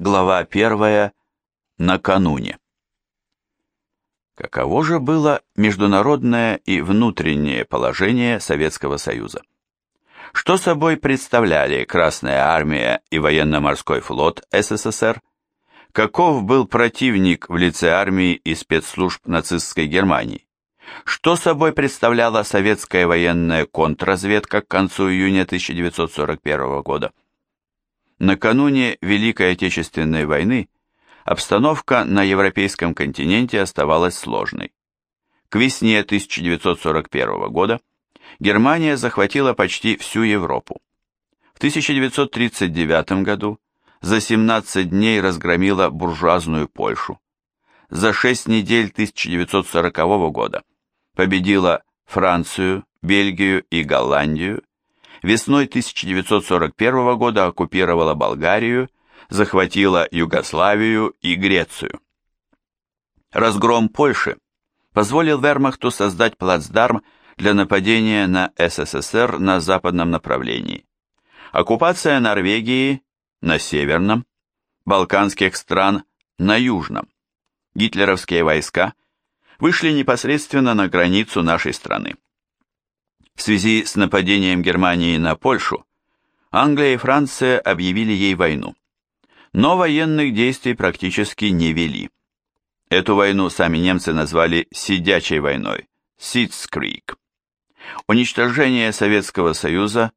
Глава 1. Накануне. Каково же было международное и внутреннее положение Советского Союза? Что собой представляли Красная Армия и Военно-Морской флот СССР? Каков был противник в лице армии и спецслужб нацистской Германии? Что собой представляла советская военная контрразведка к концу июня 1941 года? Накануне Великой Отечественной войны обстановка на европейском континенте оставалась сложной. К весне 1941 года Германия захватила почти всю Европу. В 1939 году за 17 дней разгромила буржуазную Польшу. За 6 недель 1940 года победила Францию, Бельгию и Голландию весной 1941 года оккупировала Болгарию, захватила Югославию и Грецию. Разгром Польши позволил вермахту создать плацдарм для нападения на СССР на западном направлении. Оккупация Норвегии на северном, балканских стран на южном. Гитлеровские войска вышли непосредственно на границу нашей страны. В связи с нападением Германии на Польшу, Англия и Франция объявили ей войну. Но военных действий практически не вели. Эту войну сами немцы назвали «сидячей войной» – Ситскрик. Уничтожение Советского Союза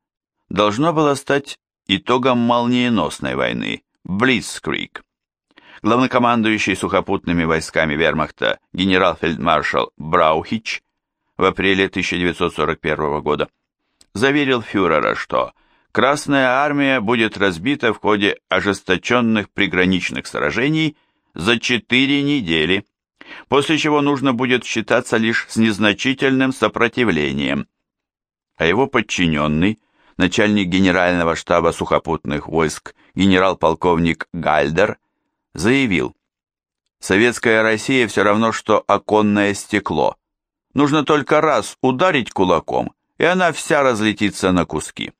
должно было стать итогом молниеносной войны – Блицкрик. Главнокомандующий сухопутными войсками вермахта генерал-фельдмаршал Браухич в апреле 1941 года, заверил фюрера, что Красная Армия будет разбита в ходе ожесточенных приграничных сражений за четыре недели, после чего нужно будет считаться лишь с незначительным сопротивлением. А его подчиненный, начальник генерального штаба сухопутных войск генерал-полковник Гальдер, заявил, «Советская Россия все равно, что оконное стекло. Нужно только раз ударить кулаком, и она вся разлетится на куски.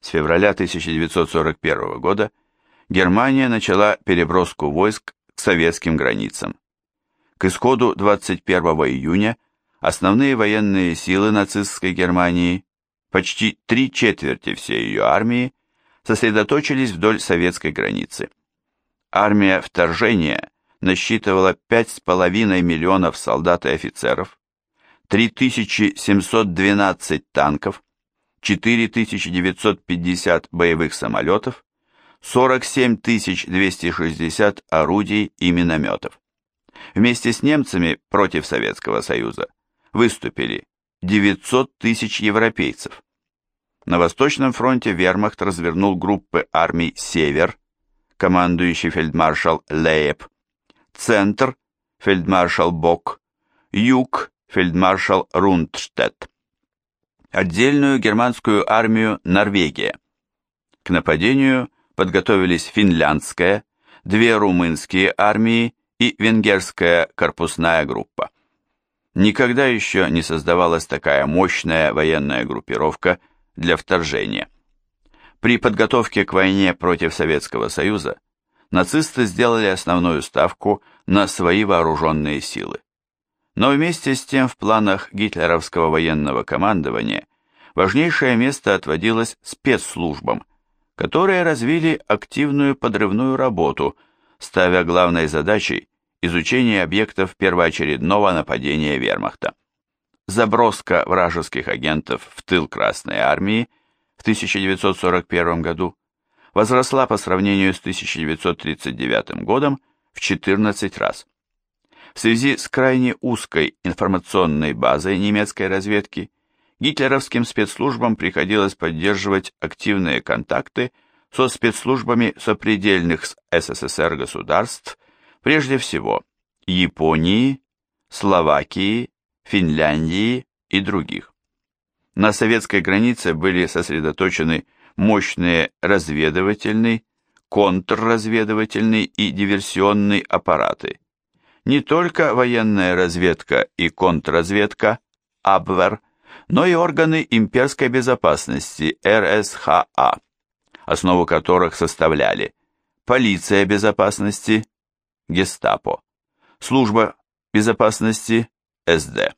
С февраля 1941 года Германия начала переброску войск к советским границам. К исходу 21 июня основные военные силы нацистской Германии, почти три четверти всей ее армии, сосредоточились вдоль советской границы. Армия вторжения насчитывала 5,5 миллионов солдат и офицеров, 3712 танков, 4950 боевых самолетов, 47260 орудий и минометов. Вместе с немцами против Советского Союза выступили 900 тысяч европейцев. На Восточном фронте вермахт развернул группы армий «Север», командующий фельдмаршал Лейб, «Центр», фельдмаршал Бок, «Юг», фельдмаршал Рундштедт. Отдельную германскую армию Норвегия. К нападению подготовились финляндская, две румынские армии и венгерская корпусная группа. Никогда еще не создавалась такая мощная военная группировка для вторжения. При подготовке к войне против Советского Союза нацисты сделали основную ставку на свои вооруженные силы. Но вместе с тем в планах гитлеровского военного командования важнейшее место отводилось спецслужбам, которые развили активную подрывную работу, ставя главной задачей изучение объектов первоочередного нападения вермахта. Заброска вражеских агентов в тыл Красной Армии в 1941 году возросла по сравнению с 1939 годом в 14 раз. В связи с крайне узкой информационной базой немецкой разведки, гитлеровским спецслужбам приходилось поддерживать активные контакты со спецслужбами сопредельных с СССР государств, прежде всего Японии, Словакии, Финляндии и других. На советской границе были сосредоточены мощные разведывательный, контрразведывательный и диверсионный аппараты, не только военная разведка и контрразведка, АБВЕР, но и органы имперской безопасности, РСХА, основу которых составляли полиция безопасности, гестапо, служба безопасности, СД,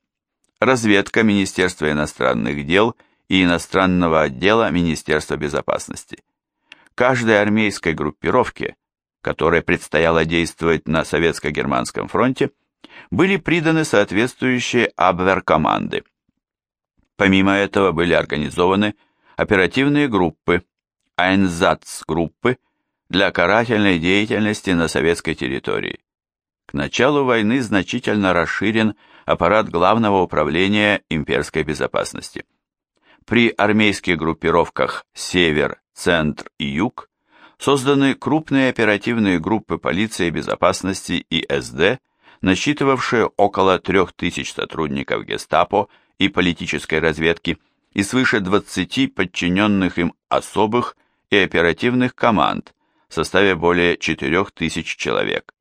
разведка Министерства иностранных дел и иностранного отдела Министерства безопасности. Каждой армейской группировке, которой предстояло действовать на Советско-Германском фронте, были приданы соответствующие абвер-команды. Помимо этого были организованы оперативные группы, Айнзац-группы для карательной деятельности на советской территории. К началу войны значительно расширен аппарат Главного управления имперской безопасности. При армейских группировках «Север», «Центр» и «Юг» созданы крупные оперативные группы полиции безопасности и СД, насчитывавшие около 3000 сотрудников гестапо и политической разведки и свыше 20 подчиненных им особых и оперативных команд в составе более 4000 человек.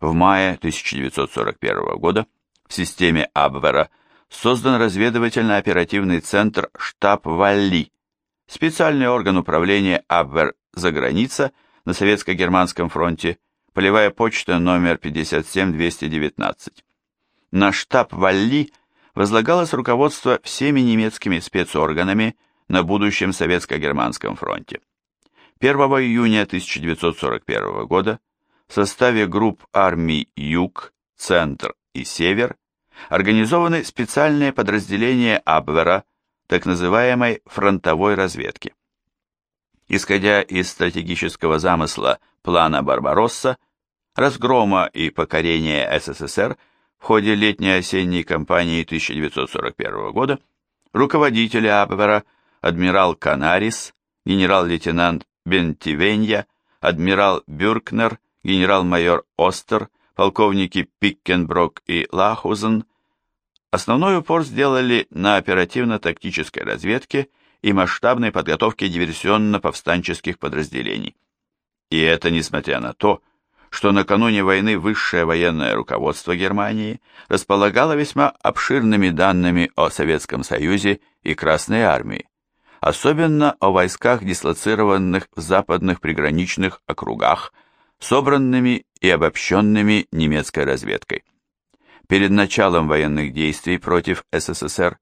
В мае 1941 года в системе Абвера создан разведывательно-оперативный центр штаб Валли, специальный орган управления Абвер за граница на Советско-Германском фронте, полевая почта номер 57219. На штаб Валли возлагалось руководство всеми немецкими спецорганами на будущем Советско-Германском фронте. 1 июня 1941 года в составе групп армий Юг, Центр и Север организованы специальные подразделения Абвера, так называемой фронтовой разведки. Исходя из стратегического замысла плана Барбаросса, разгрома и покорения СССР в ходе летней-осенней кампании 1941 года, руководители Абвера, адмирал Канарис, генерал-лейтенант Бентивенья, адмирал Бюркнер, генерал-майор Остер, полковники Пиккенброк и Лахузен, основной упор сделали на оперативно-тактической разведке и масштабной подготовке диверсионно-повстанческих подразделений. И это несмотря на то, что накануне войны высшее военное руководство Германии располагало весьма обширными данными о Советском Союзе и Красной Армии, особенно о войсках, дислоцированных в западных приграничных округах, собранными и обобщенными немецкой разведкой. Перед началом военных действий против СССР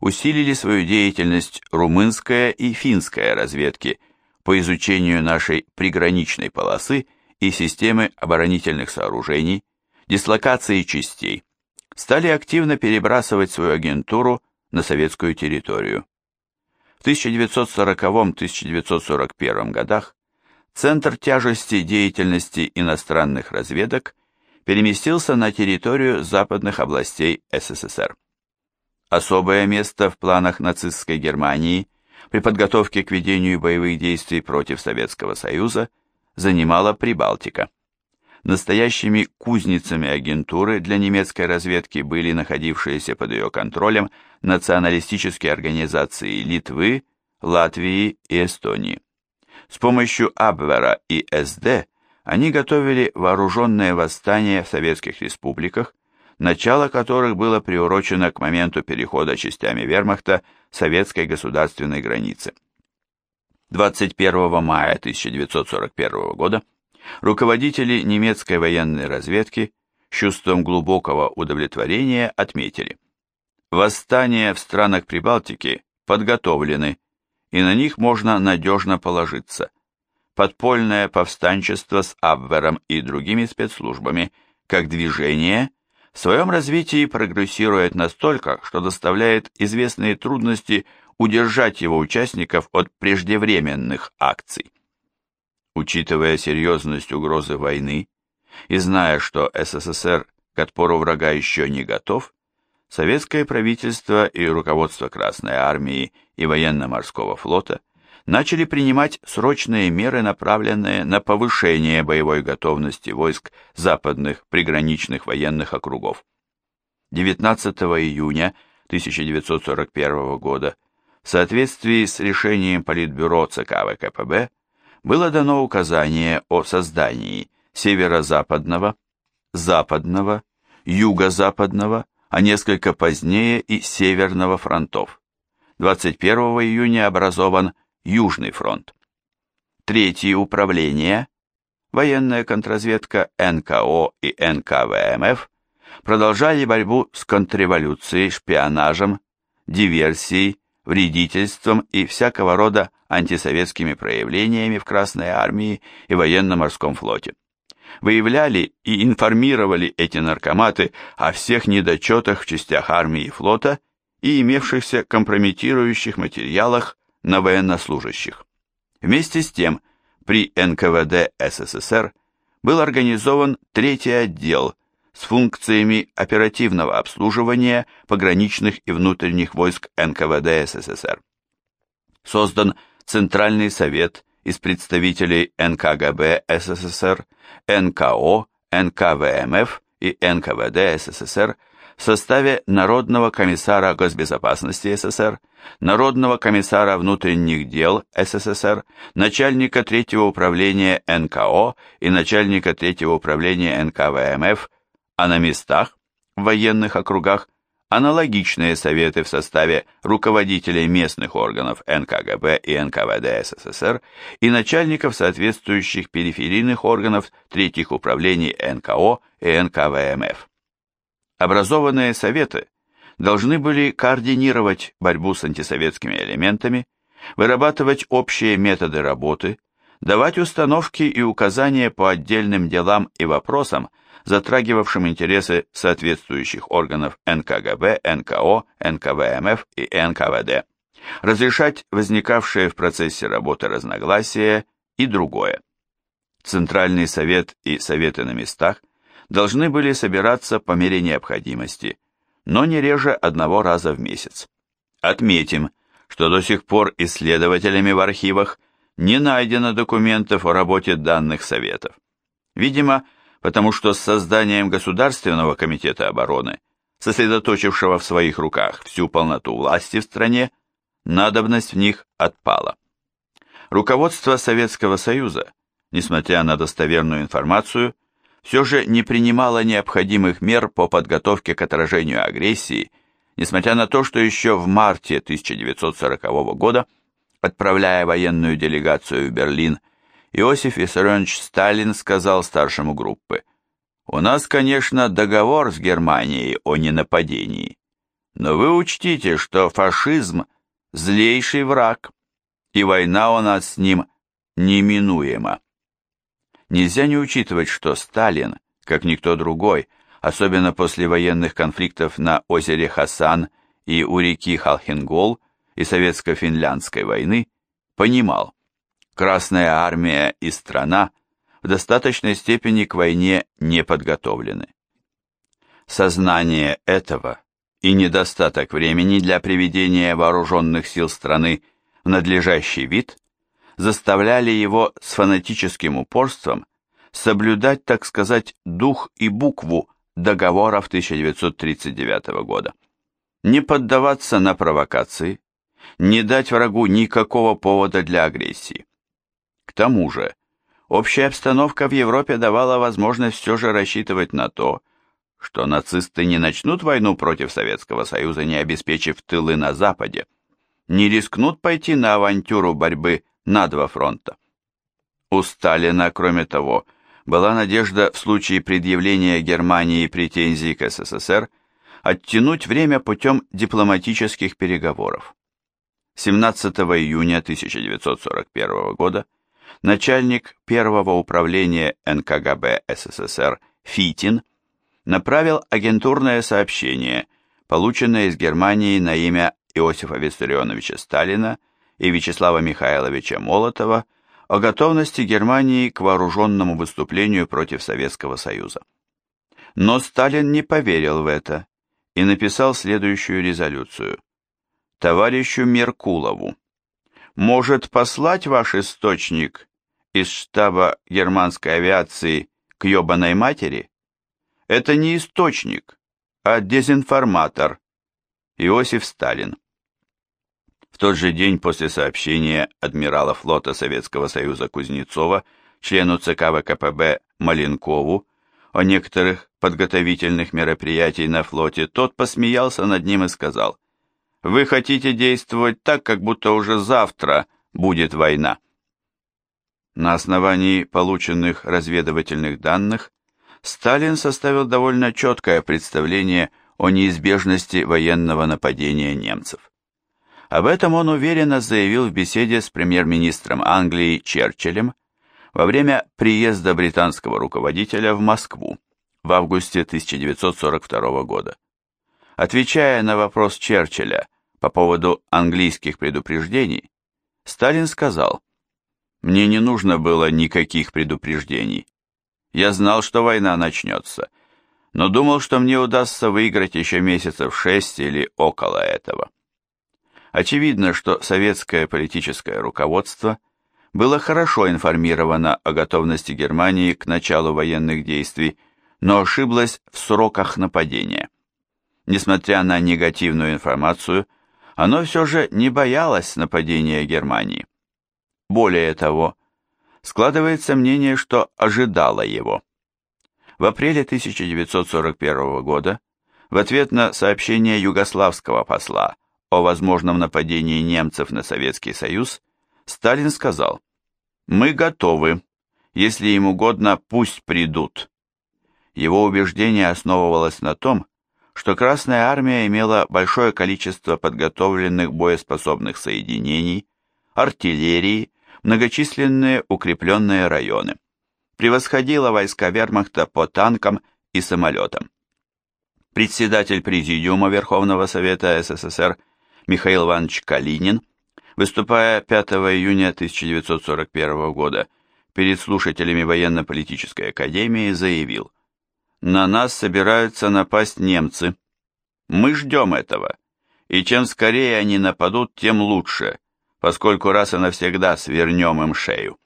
усилили свою деятельность румынская и финская разведки по изучению нашей приграничной полосы и системы оборонительных сооружений, дислокации частей, стали активно перебрасывать свою агентуру на советскую территорию. В 1940-1941 годах центр тяжести деятельности иностранных разведок переместился на территорию западных областей СССР. Особое место в планах нацистской Германии при подготовке к ведению боевых действий против Советского Союза занимала Прибалтика. Настоящими кузницами агентуры для немецкой разведки были находившиеся под ее контролем националистические организации Литвы, Латвии и Эстонии. С помощью Абвера и СД они готовили вооруженное восстание в советских республиках, начало которых было приурочено к моменту перехода частями вермахта советской государственной границы. 21 мая 1941 года руководители немецкой военной разведки с чувством глубокого удовлетворения отметили, восстания в странах Прибалтики подготовлены, и на них можно надежно положиться. Подпольное повстанчество с Абвером и другими спецслужбами, как движение, в своем развитии прогрессирует настолько, что доставляет известные трудности удержать его участников от преждевременных акций. Учитывая серьезность угрозы войны и зная, что СССР к отпору врага еще не готов, советское правительство и руководство Красной Армии и военно-морского флота начали принимать срочные меры, направленные на повышение боевой готовности войск западных приграничных военных округов. 19 июня 1941 года в соответствии с решением Политбюро ЦК ВКПБ было дано указание о создании северо-западного, западного, юго-западного, а несколько позднее и северного фронтов. 21 июня образован Южный фронт. Третье управление, военная контрразведка НКО и НКВМФ продолжали борьбу с контрреволюцией, шпионажем, диверсией, вредительством и всякого рода антисоветскими проявлениями в Красной армии и военно-морском флоте. Выявляли и информировали эти наркоматы о всех недочетах в частях армии и флота и имевшихся компрометирующих материалах на военнослужащих. Вместе с тем, при НКВД СССР был организован третий отдел с функциями оперативного обслуживания пограничных и внутренних войск НКВД СССР. Создан Центральный совет из представителей НКГБ СССР, НКО, НКВМФ и НКВД СССР в составе Народного комиссара госбезопасности СССР, Народного комиссара внутренних дел СССР, начальника третьего управления НКО и начальника третьего управления НКВМФ, а на местах, в военных округах, аналогичные советы в составе руководителей местных органов НКГБ и НКВД СССР и начальников соответствующих периферийных органов третьих управлений НКО и НКВМФ. Образованные советы должны были координировать борьбу с антисоветскими элементами, вырабатывать общие методы работы, давать установки и указания по отдельным делам и вопросам, затрагивавшим интересы соответствующих органов НКГБ, НКО, НКВМФ и НКВД, разрешать возникавшие в процессе работы разногласия и другое. Центральный совет и советы на местах должны были собираться по мере необходимости, но не реже одного раза в месяц. Отметим, что до сих пор исследователями в архивах не найдено документов о работе данных советов. Видимо, потому что с созданием Государственного комитета обороны, сосредоточившего в своих руках всю полноту власти в стране, надобность в них отпала. Руководство Советского Союза, несмотря на достоверную информацию, все же не принимала необходимых мер по подготовке к отражению агрессии, несмотря на то, что еще в марте 1940 года, отправляя военную делегацию в Берлин, Иосиф Виссарионович Сталин сказал старшему группы, «У нас, конечно, договор с Германией о ненападении, но вы учтите, что фашизм – злейший враг, и война у нас с ним неминуема». Нельзя не учитывать, что Сталин, как никто другой, особенно после военных конфликтов на озере Хасан и у реки Халхингол и Советско-финляндской войны, понимал, Красная армия и страна в достаточной степени к войне не подготовлены. Сознание этого и недостаток времени для приведения вооруженных сил страны в надлежащий вид заставляли его с фанатическим упорством соблюдать, так сказать, дух и букву договоров 1939 года. Не поддаваться на провокации, не дать врагу никакого повода для агрессии. К тому же, общая обстановка в Европе давала возможность все же рассчитывать на то, что нацисты не начнут войну против Советского Союза, не обеспечив тылы на Западе, не рискнут пойти на авантюру борьбы на два фронта. У Сталина, кроме того, была надежда в случае предъявления Германии претензий к СССР оттянуть время путем дипломатических переговоров. 17 июня 1941 года начальник первого управления НКГБ СССР Фитин направил агентурное сообщение, полученное из Германии на имя Иосифа Виссарионовича Сталина и Вячеслава Михайловича Молотова о готовности Германии к вооруженному выступлению против Советского Союза. Но Сталин не поверил в это и написал следующую резолюцию. Товарищу Меркулову. Может послать ваш источник из штаба германской авиации к ебаной матери? Это не источник, а дезинформатор. Иосиф Сталин тот же день после сообщения адмирала флота Советского Союза Кузнецова, члену ЦК ВКПБ Маленкову, о некоторых подготовительных мероприятий на флоте, тот посмеялся над ним и сказал, «Вы хотите действовать так, как будто уже завтра будет война». На основании полученных разведывательных данных Сталин составил довольно четкое представление о неизбежности военного нападения немцев. Об этом он уверенно заявил в беседе с премьер-министром Англии Черчиллем во время приезда британского руководителя в Москву в августе 1942 года. Отвечая на вопрос Черчилля по поводу английских предупреждений, Сталин сказал, «Мне не нужно было никаких предупреждений. Я знал, что война начнется, но думал, что мне удастся выиграть еще месяцев шесть или около этого». Очевидно, что советское политическое руководство было хорошо информировано о готовности Германии к началу военных действий, но ошиблось в сроках нападения. Несмотря на негативную информацию, оно все же не боялось нападения Германии. Более того, складывается мнение, что ожидало его. В апреле 1941 года в ответ на сообщение югославского посла о возможном нападении немцев на Советский Союз, Сталин сказал, «Мы готовы. Если им угодно, пусть придут». Его убеждение основывалось на том, что Красная Армия имела большое количество подготовленных боеспособных соединений, артиллерии, многочисленные укрепленные районы. Превосходила войска вермахта по танкам и самолетам. Председатель Президиума Верховного Совета СССР Михаил Иванович Калинин, выступая 5 июня 1941 года перед слушателями военно-политической академии, заявил «На нас собираются напасть немцы. Мы ждем этого, и чем скорее они нападут, тем лучше, поскольку раз и навсегда свернем им шею».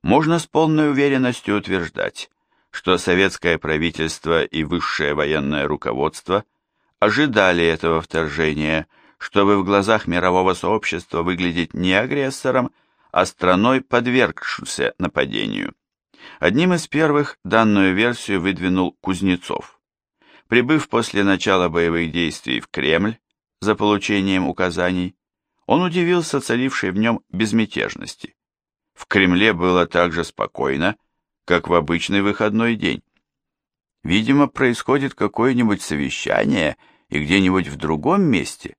Можно с полной уверенностью утверждать, что советское правительство и высшее военное руководство – ожидали этого вторжения, чтобы в глазах мирового сообщества выглядеть не агрессором, а страной, подвергшимся нападению. Одним из первых данную версию выдвинул Кузнецов. Прибыв после начала боевых действий в Кремль за получением указаний, он удивился царившей в нем безмятежности. В Кремле было так же спокойно, как в обычный выходной день. Видимо, происходит какое-нибудь совещание и где-нибудь в другом месте.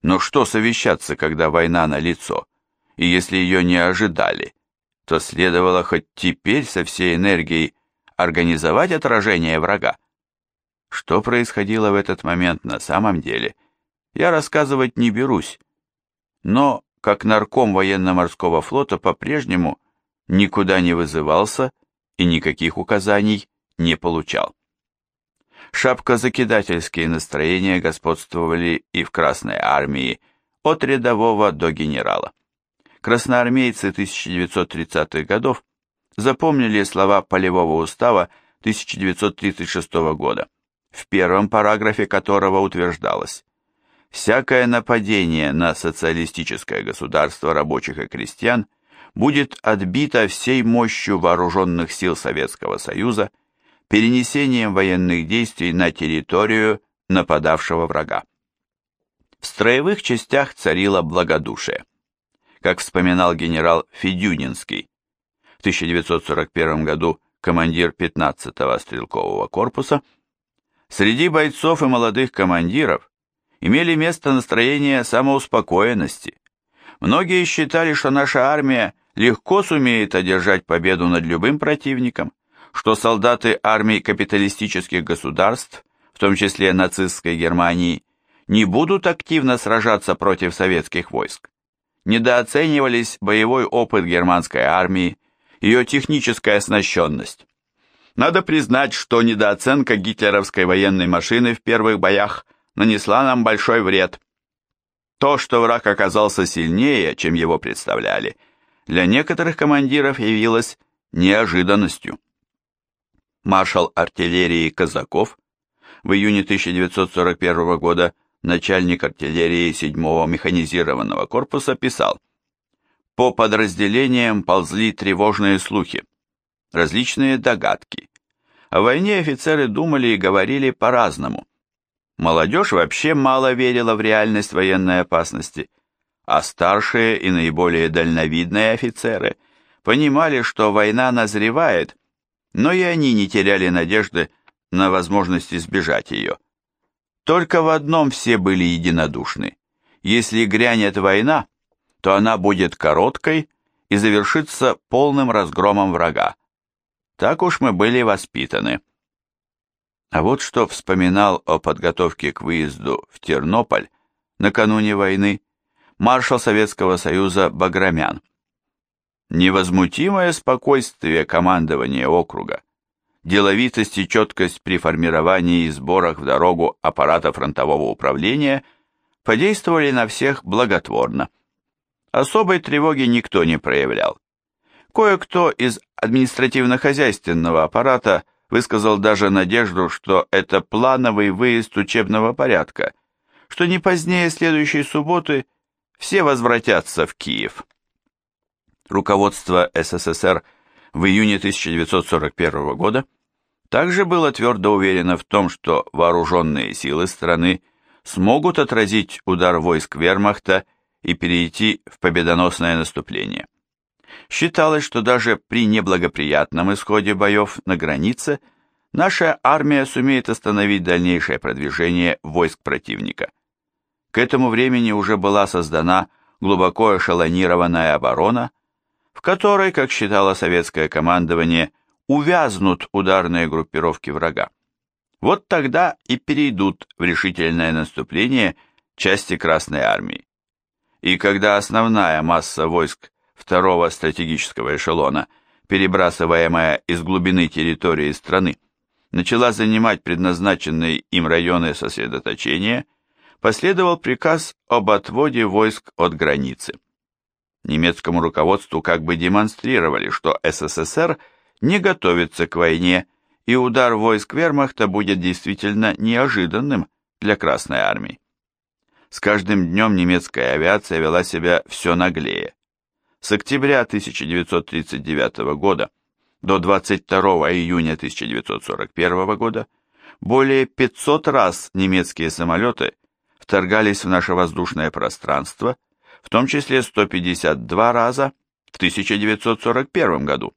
Но что совещаться, когда война на лицо? И если ее не ожидали, то следовало хоть теперь со всей энергией организовать отражение врага. Что происходило в этот момент на самом деле, я рассказывать не берусь. Но, как нарком военно-морского флота по-прежнему никуда не вызывался и никаких указаний не получал. Шапкозакидательские настроения господствовали и в Красной армии, от рядового до генерала. Красноармейцы 1930-х годов запомнили слова Полевого устава 1936 года, в первом параграфе которого утверждалось «Всякое нападение на социалистическое государство рабочих и крестьян будет отбито всей мощью вооруженных сил Советского Союза перенесением военных действий на территорию нападавшего врага. В строевых частях царило благодушие. Как вспоминал генерал Федюнинский, в 1941 году командир 15-го стрелкового корпуса, среди бойцов и молодых командиров имели место настроение самоуспокоенности. Многие считали, что наша армия легко сумеет одержать победу над любым противником, что солдаты армий капиталистических государств, в том числе нацистской Германии, не будут активно сражаться против советских войск. Недооценивались боевой опыт германской армии, ее техническая оснащенность. Надо признать, что недооценка гитлеровской военной машины в первых боях нанесла нам большой вред. То, что враг оказался сильнее, чем его представляли, для некоторых командиров явилось неожиданностью маршал артиллерии Казаков, в июне 1941 года начальник артиллерии 7-го механизированного корпуса писал, «По подразделениям ползли тревожные слухи, различные догадки. О войне офицеры думали и говорили по-разному. Молодежь вообще мало верила в реальность военной опасности, а старшие и наиболее дальновидные офицеры понимали, что война назревает, но и они не теряли надежды на возможность избежать ее. Только в одном все были единодушны. Если грянет война, то она будет короткой и завершится полным разгромом врага. Так уж мы были воспитаны. А вот что вспоминал о подготовке к выезду в Тернополь накануне войны маршал Советского Союза Баграмян. Невозмутимое спокойствие командования округа, деловитость и четкость при формировании и сборах в дорогу аппарата фронтового управления подействовали на всех благотворно. Особой тревоги никто не проявлял. Кое-кто из административно-хозяйственного аппарата высказал даже надежду, что это плановый выезд учебного порядка, что не позднее следующей субботы все возвратятся в Киев руководство СССР в июне 1941 года также было твердо уверено в том, что вооруженные силы страны смогут отразить удар войск вермахта и перейти в победоносное наступление. Считалось, что даже при неблагоприятном исходе боев на границе наша армия сумеет остановить дальнейшее продвижение войск противника. К этому времени уже была создана глубоко эшелонированная оборона – в которой, как считало советское командование, увязнут ударные группировки врага. Вот тогда и перейдут в решительное наступление части Красной Армии. И когда основная масса войск второго стратегического эшелона, перебрасываемая из глубины территории страны, начала занимать предназначенные им районы сосредоточения, последовал приказ об отводе войск от границы немецкому руководству как бы демонстрировали, что СССР не готовится к войне, и удар войск вермахта будет действительно неожиданным для Красной Армии. С каждым днем немецкая авиация вела себя все наглее. С октября 1939 года до 22 июня 1941 года более 500 раз немецкие самолеты вторгались в наше воздушное пространство в том числе 152 раза в 1941 году.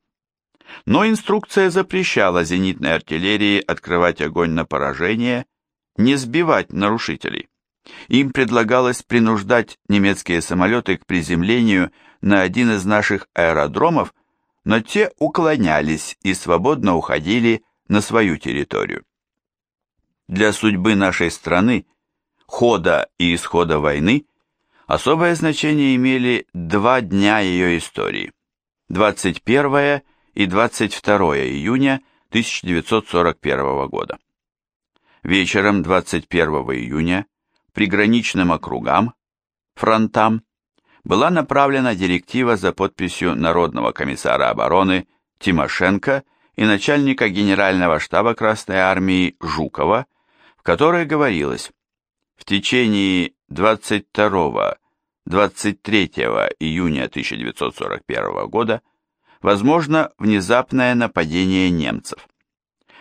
Но инструкция запрещала зенитной артиллерии открывать огонь на поражение, не сбивать нарушителей. Им предлагалось принуждать немецкие самолеты к приземлению на один из наших аэродромов, но те уклонялись и свободно уходили на свою территорию. Для судьбы нашей страны, хода и исхода войны – Особое значение имели два дня ее истории – 21 и 22 июня 1941 года. Вечером 21 июня приграничным округам, фронтам, была направлена директива за подписью Народного комиссара обороны Тимошенко и начальника Генерального штаба Красной Армии Жукова, в которой говорилось в течение 22-23 июня 1941 года возможно внезапное нападение немцев.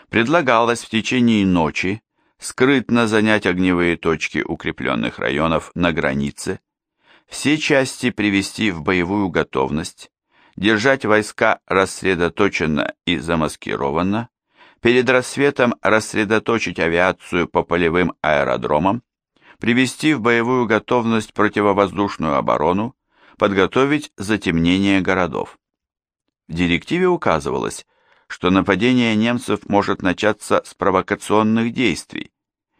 Предлагалось в течение ночи скрытно занять огневые точки укрепленных районов на границе, все части привести в боевую готовность, держать войска рассредоточенно и замаскированно, перед рассветом рассредоточить авиацию по полевым аэродромам, привести в боевую готовность противовоздушную оборону, подготовить затемнение городов. В директиве указывалось, что нападение немцев может начаться с провокационных действий,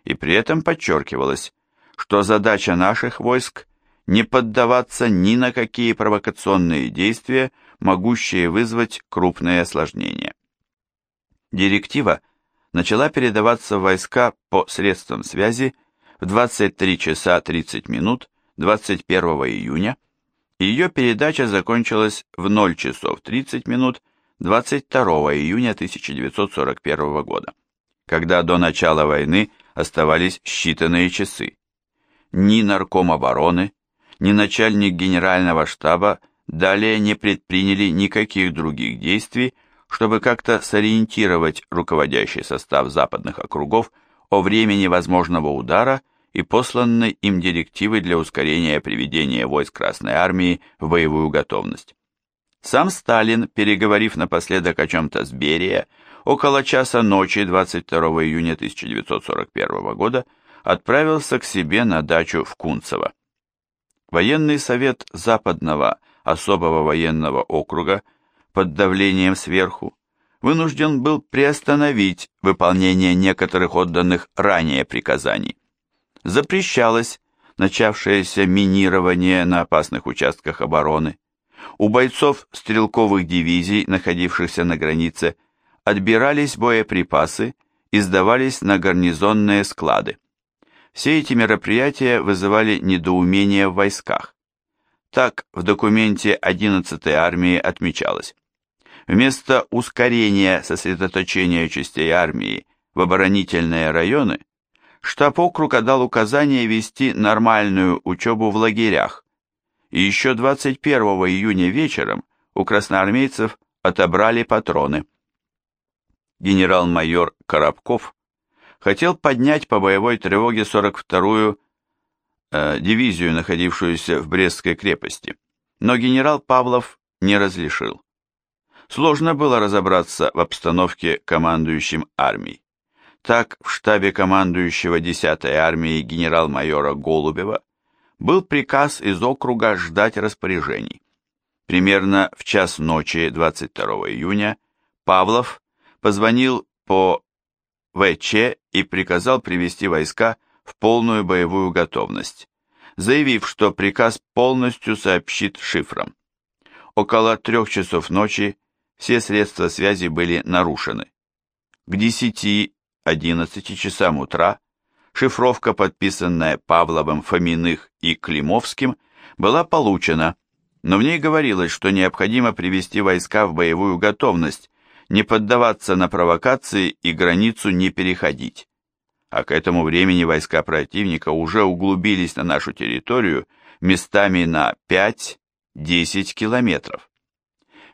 и при этом подчеркивалось, что задача наших войск не поддаваться ни на какие провокационные действия, могущие вызвать крупные осложнения. Директива начала передаваться войска по средствам связи в 23 часа 30 минут 21 июня, ее передача закончилась в 0 часов 30 минут 22 июня 1941 года, когда до начала войны оставались считанные часы. Ни нарком обороны, ни начальник генерального штаба далее не предприняли никаких других действий, чтобы как-то сориентировать руководящий состав западных округов о времени возможного удара и посланной им директивы для ускорения приведения войск Красной Армии в боевую готовность. Сам Сталин, переговорив напоследок о чем-то с Берия, около часа ночи 22 июня 1941 года отправился к себе на дачу в Кунцево. Военный совет Западного особого военного округа под давлением сверху вынужден был приостановить выполнение некоторых отданных ранее приказаний. Запрещалось начавшееся минирование на опасных участках обороны. У бойцов стрелковых дивизий, находившихся на границе, отбирались боеприпасы и сдавались на гарнизонные склады. Все эти мероприятия вызывали недоумение в войсках. Так в документе 11-й армии отмечалось. Вместо ускорения сосредоточения частей армии в оборонительные районы, штаб округа дал указание вести нормальную учебу в лагерях, и еще 21 июня вечером у красноармейцев отобрали патроны. Генерал-майор Коробков хотел поднять по боевой тревоге 42-ю э, дивизию, находившуюся в Брестской крепости, но генерал Павлов не разрешил. Сложно было разобраться в обстановке командующим армией. Так, в штабе командующего 10-й армией генерал-майора Голубева был приказ из округа ждать распоряжений. Примерно в час ночи 22 июня Павлов позвонил по ВЧ и приказал привести войска в полную боевую готовность, заявив, что приказ полностью сообщит шифром. Около трех часов ночи все средства связи были нарушены. К 10-11 часам утра шифровка, подписанная Павловым, Фоминых и Климовским, была получена, но в ней говорилось, что необходимо привести войска в боевую готовность, не поддаваться на провокации и границу не переходить. А к этому времени войска противника уже углубились на нашу территорию местами на 5-10 километров.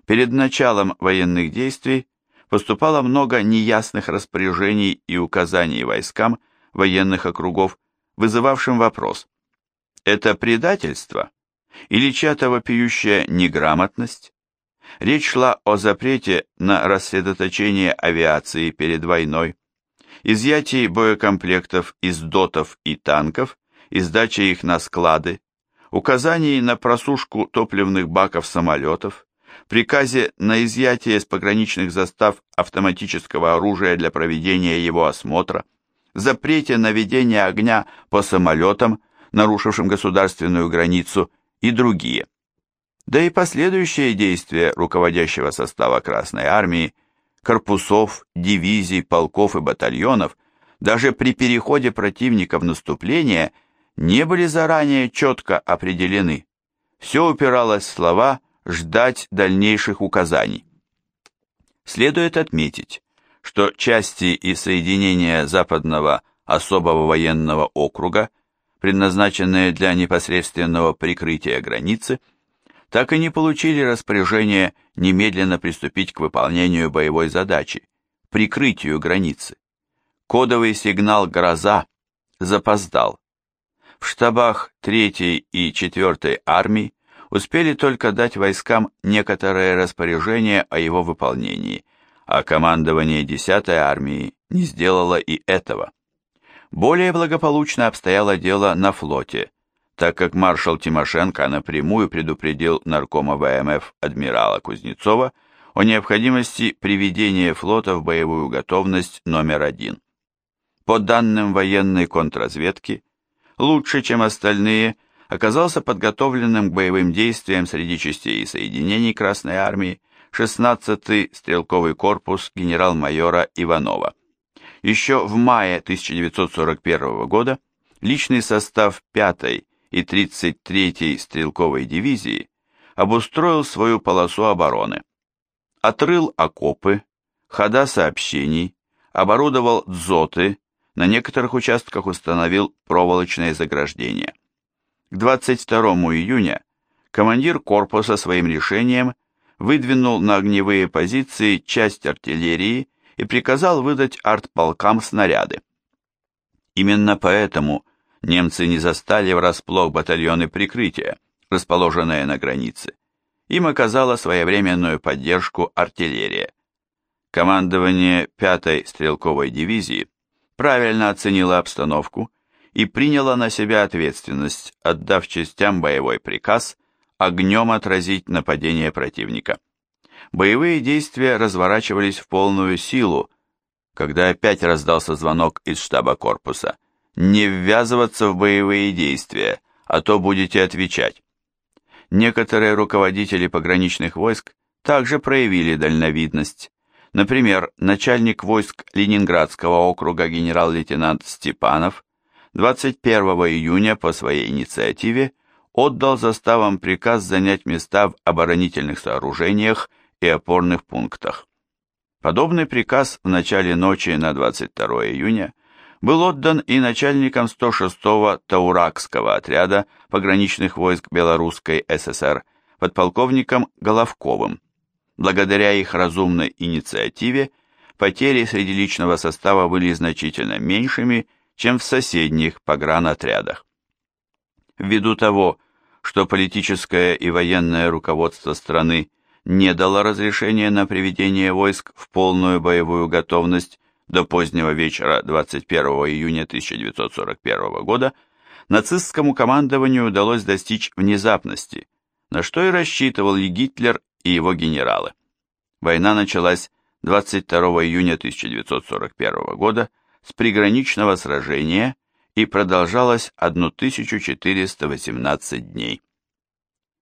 Перед началом военных действий поступало много неясных распоряжений и указаний войскам военных округов, вызывавшим вопрос, это предательство или чья-то вопиющая неграмотность? Речь шла о запрете на рассредоточение авиации перед войной, изъятии боекомплектов из дотов и танков и сдаче их на склады, указании на просушку топливных баков самолетов, приказе на изъятие с пограничных застав автоматического оружия для проведения его осмотра, запрете на ведение огня по самолетам, нарушившим государственную границу, и другие. Да и последующие действия руководящего состава Красной Армии, корпусов, дивизий, полков и батальонов, даже при переходе противника в наступление, не были заранее четко определены. Все упиралось в слова «вы» ждать дальнейших указаний. Следует отметить, что части и соединения Западного особого военного округа, предназначенные для непосредственного прикрытия границы, так и не получили распоряжение немедленно приступить к выполнению боевой задачи – прикрытию границы. Кодовый сигнал «Гроза» запоздал. В штабах 3 и 4 армии успели только дать войскам некоторое распоряжение о его выполнении, а командование 10-й армии не сделало и этого. Более благополучно обстояло дело на флоте, так как маршал Тимошенко напрямую предупредил наркома ВМФ адмирала Кузнецова о необходимости приведения флота в боевую готовность номер один. По данным военной контрразведки, лучше, чем остальные – оказался подготовленным к боевым действиям среди частей и соединений Красной Армии 16-й стрелковый корпус генерал-майора Иванова. Еще в мае 1941 года личный состав 5-й и 33-й стрелковой дивизии обустроил свою полосу обороны. Отрыл окопы, хода сообщений, оборудовал дзоты, на некоторых участках установил проволочные заграждения. К 22 июня командир корпуса своим решением выдвинул на огневые позиции часть артиллерии и приказал выдать артполкам снаряды. Именно поэтому немцы не застали врасплох батальоны прикрытия, расположенные на границе, им оказала своевременную поддержку артиллерия. Командование 5-й стрелковой дивизии правильно оценило обстановку и приняло на себя ответственность, отдав частям боевой приказ огнем отразить нападение противника. Боевые действия разворачивались в полную силу, когда опять раздался звонок из штаба корпуса. «Не ввязываться в боевые действия, а то будете отвечать». Некоторые руководители пограничных войск также проявили дальновидность. Например, начальник войск Ленинградского округа генерал-лейтенант Степанов 21 июня по своей инициативе отдал заставам приказ занять места в оборонительных сооружениях и опорных пунктах. Подобный приказ в начале ночи на 22 июня был отдан и начальником 106-го Тауракского отряда пограничных войск Белорусской ССР подполковником Головковым. Благодаря их разумной инициативе потери среди личного состава были значительно меньшими, чем в соседних погранотрядах. Ввиду того, что политическое и военное руководство страны не дало разрешения на приведение войск в полную боевую готовность до позднего вечера 21 июня 1941 года, нацистскому командованию удалось достичь внезапности, на что и рассчитывал и Гитлер, и его генералы. Война началась 22 июня 1941 года с приграничного сражения и продолжалась 1418 дней.